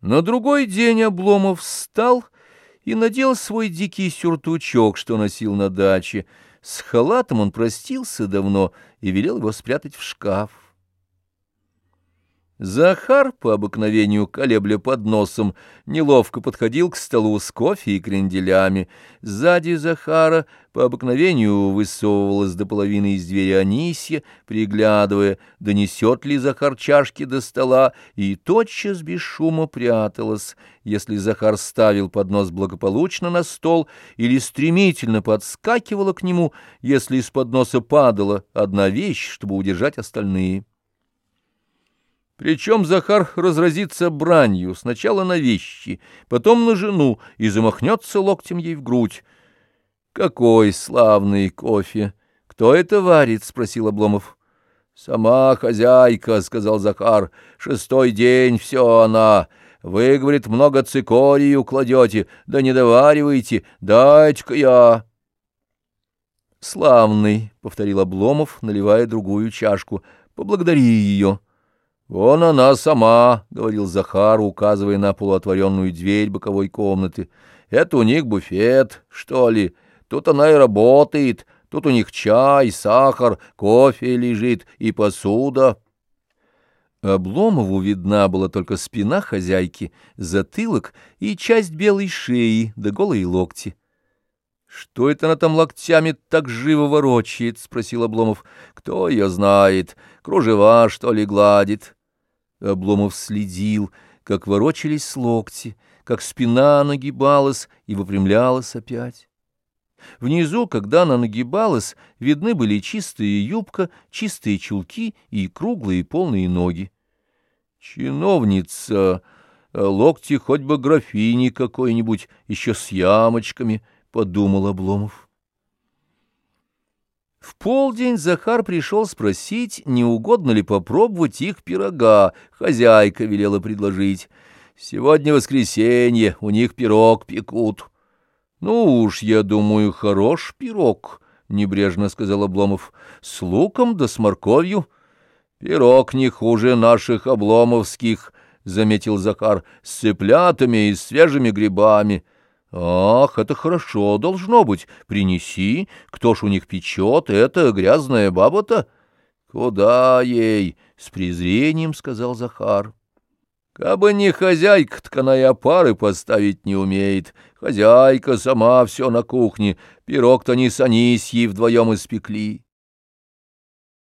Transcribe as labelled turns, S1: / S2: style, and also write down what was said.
S1: На другой день Обломов встал и надел свой дикий сюртучок, что носил на даче. С халатом он простился давно и велел его спрятать в шкаф. Захар, по обыкновению колебля под носом, неловко подходил к столу с кофе и кренделями. Сзади Захара, по обыкновению, высовывалась до половины из двери Анисья, приглядывая, донесет ли Захар чашки до стола, и тотчас без шума пряталась, если Захар ставил поднос благополучно на стол или стремительно подскакивала к нему, если из подноса падала одна вещь, чтобы удержать остальные. Причем Захар разразится бранью сначала на вещи, потом на жену и замахнется локтем ей в грудь. «Какой славный кофе! Кто это варит?» — спросил Обломов. «Сама хозяйка», — сказал Захар. «Шестой день все она. Вы, — говорит, — много цикорию кладете, да не довариваете. Дайте-ка я». «Славный», — повторил Обломов, наливая другую чашку. «Поблагодари ее». «Вон она сама», — говорил Захар, указывая на полуотворенную дверь боковой комнаты. «Это у них буфет, что ли? Тут она и работает, тут у них чай, сахар, кофе лежит и посуда». Обломову видна была только спина хозяйки, затылок и часть белой шеи да голые локти. «Что это она там локтями так живо ворочает?» — спросил Обломов. «Кто ее знает? Кружева, что ли, гладит?» Обломов следил, как ворочались локти, как спина нагибалась и выпрямлялась опять. Внизу, когда она нагибалась, видны были чистая юбка, чистые чулки и круглые полные ноги. Чиновница, локти хоть бы графини какой-нибудь, еще с ямочками, — подумал Обломов. В полдень Захар пришел спросить, не угодно ли попробовать их пирога. Хозяйка велела предложить. Сегодня воскресенье, у них пирог пекут. — Ну уж, я думаю, хорош пирог, — небрежно сказал Обломов. — С луком да с морковью. — Пирог не хуже наших обломовских, — заметил Захар, — с цыплятами и свежими грибами. — «Ах, это хорошо должно быть. Принеси. Кто ж у них печет? Это грязная баба-то?» «Куда ей?» — с презрением сказал Захар. «Кабы не хозяйка, и опары поставить не умеет. Хозяйка сама все на кухне. Пирог-то не с Анисьей вдвоем испекли».